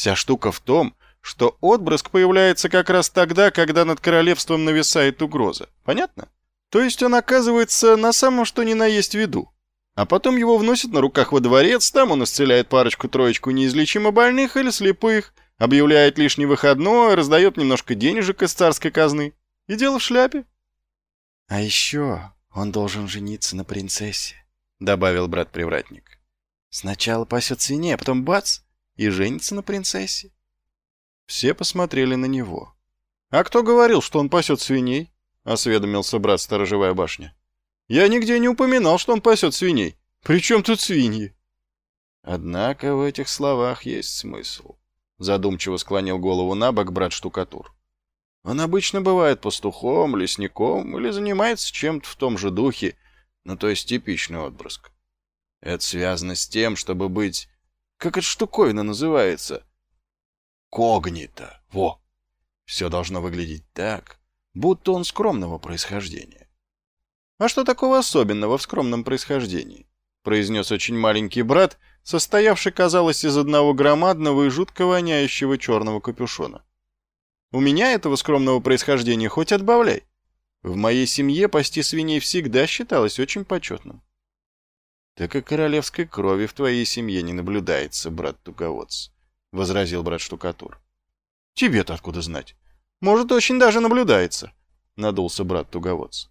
Вся штука в том, что отброск появляется как раз тогда, когда над королевством нависает угроза. Понятно? То есть он оказывается на самом что ни на есть виду. А потом его вносят на руках во дворец, там он исцеляет парочку-троечку неизлечимо больных или слепых, объявляет лишний выходной, раздает немножко денежек из царской казны. И дело в шляпе. «А еще он должен жениться на принцессе», — добавил брат-привратник. «Сначала пасет свиней, а потом бац, и женится на принцессе». Все посмотрели на него. «А кто говорил, что он пасет свиней?» — осведомился брат Сторожевая башня. «Я нигде не упоминал, что он пасет свиней. При чем тут свиньи?» «Однако в этих словах есть смысл», — задумчиво склонил голову на бок брат Штукатур. «Он обычно бывает пастухом, лесником или занимается чем-то в том же духе, ну то есть типичный отброск. Это связано с тем, чтобы быть... Как эта штуковина называется? Когнито. Во! Все должно выглядеть так, будто он скромного происхождения. «А что такого особенного в скромном происхождении?» — произнес очень маленький брат, состоявший, казалось, из одного громадного и жутко воняющего черного капюшона. «У меня этого скромного происхождения хоть отбавляй. В моей семье пасти свиней всегда считалось очень почетным». «Так и королевской крови в твоей семье не наблюдается, брат Туговодц», — возразил брат Штукатур. «Тебе-то откуда знать? Может, очень даже наблюдается», — надулся брат Туговодц.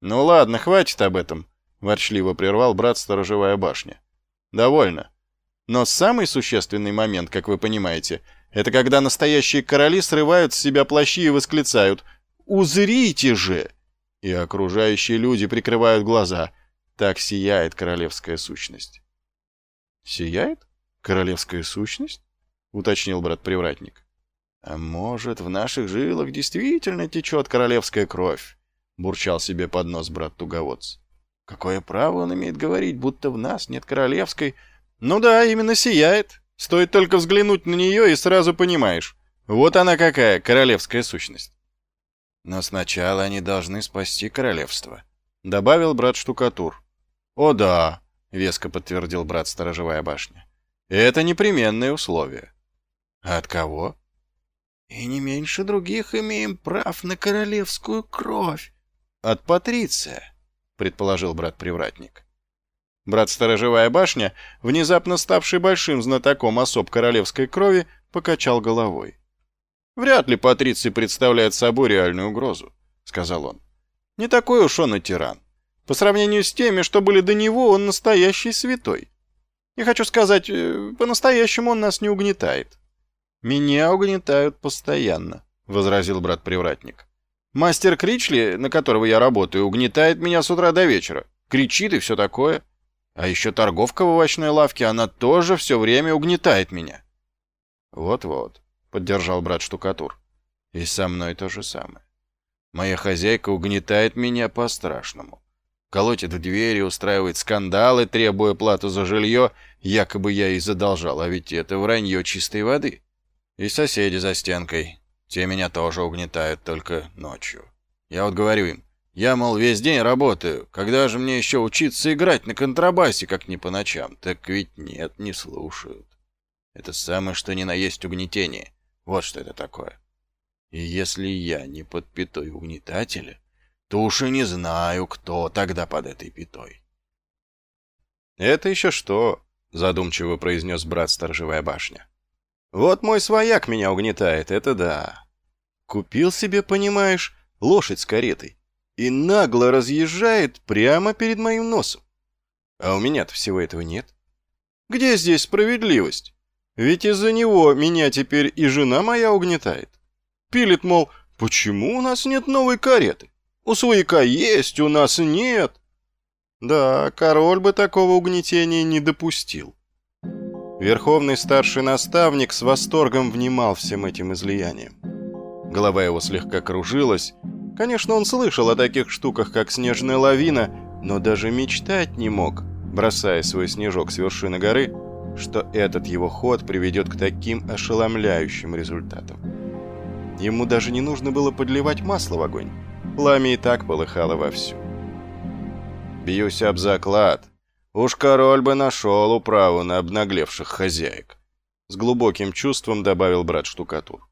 «Ну ладно, хватит об этом», — ворчливо прервал брат Сторожевая башня. «Довольно. Но самый существенный момент, как вы понимаете, это когда настоящие короли срывают с себя плащи и восклицают «Узрите же!» И окружающие люди прикрывают глаза. Так сияет королевская сущность. «Сияет? Королевская сущность?» — уточнил брат-привратник. «А может, в наших жилах действительно течет королевская кровь?» — бурчал себе под нос брат Туговодц. «Какое право он имеет говорить, будто в нас нет королевской?» «Ну да, именно сияет. Стоит только взглянуть на нее, и сразу понимаешь. Вот она какая, королевская сущность». «Но сначала они должны спасти королевство», — добавил брат Штукатур. «О да», — веско подтвердил брат Сторожевая башня. «Это непременное условие». «А от кого?» «И не меньше других имеем прав на королевскую кровь», «От Патриция», — предположил брат-привратник. Брат-сторожевая башня, внезапно ставший большим знатоком особ королевской крови, покачал головой. «Вряд ли Патриций представляет собой реальную угрозу», — сказал он. «Не такой уж он и тиран. По сравнению с теми, что были до него, он настоящий святой. Я хочу сказать, э, по-настоящему он нас не угнетает». «Меня угнетают постоянно», — возразил брат-привратник. Мастер Кричли, на которого я работаю, угнетает меня с утра до вечера. Кричит и все такое. А еще торговка в овощной лавке, она тоже все время угнетает меня. Вот-вот, поддержал брат штукатур. И со мной то же самое. Моя хозяйка угнетает меня по-страшному. Колотит в двери, устраивает скандалы, требуя плату за жилье, якобы я ей задолжал, а ведь это вранье чистой воды. И соседи за стенкой, те меня тоже угнетают, только ночью. Я вот говорю им, я, мол, весь день работаю, когда же мне еще учиться играть на контрабасе, как не по ночам? Так ведь нет, не слушают. Это самое что ни на есть угнетение. Вот что это такое. И если я не под пятой угнетателя, то уж не знаю, кто тогда под этой пятой. «Это еще что?» — задумчиво произнес брат Сторожевая башня. «Вот мой свояк меня угнетает, это да. Купил себе, понимаешь, лошадь с каретой и нагло разъезжает прямо перед моим носом. А у меня-то всего этого нет. Где здесь справедливость? Ведь из-за него меня теперь и жена моя угнетает. Пилит, мол, почему у нас нет новой кареты? У свояка есть, у нас нет. Да, король бы такого угнетения не допустил. Верховный старший наставник с восторгом внимал всем этим излияниям. Голова его слегка кружилась. Конечно, он слышал о таких штуках, как снежная лавина, но даже мечтать не мог, бросая свой снежок с вершины горы, что этот его ход приведет к таким ошеломляющим результатам. Ему даже не нужно было подливать масло в огонь. Пламя и так полыхало вовсю. Бьюсь об заклад. Уж король бы нашел управу на обнаглевших хозяек. С глубоким чувством добавил брат штукатур.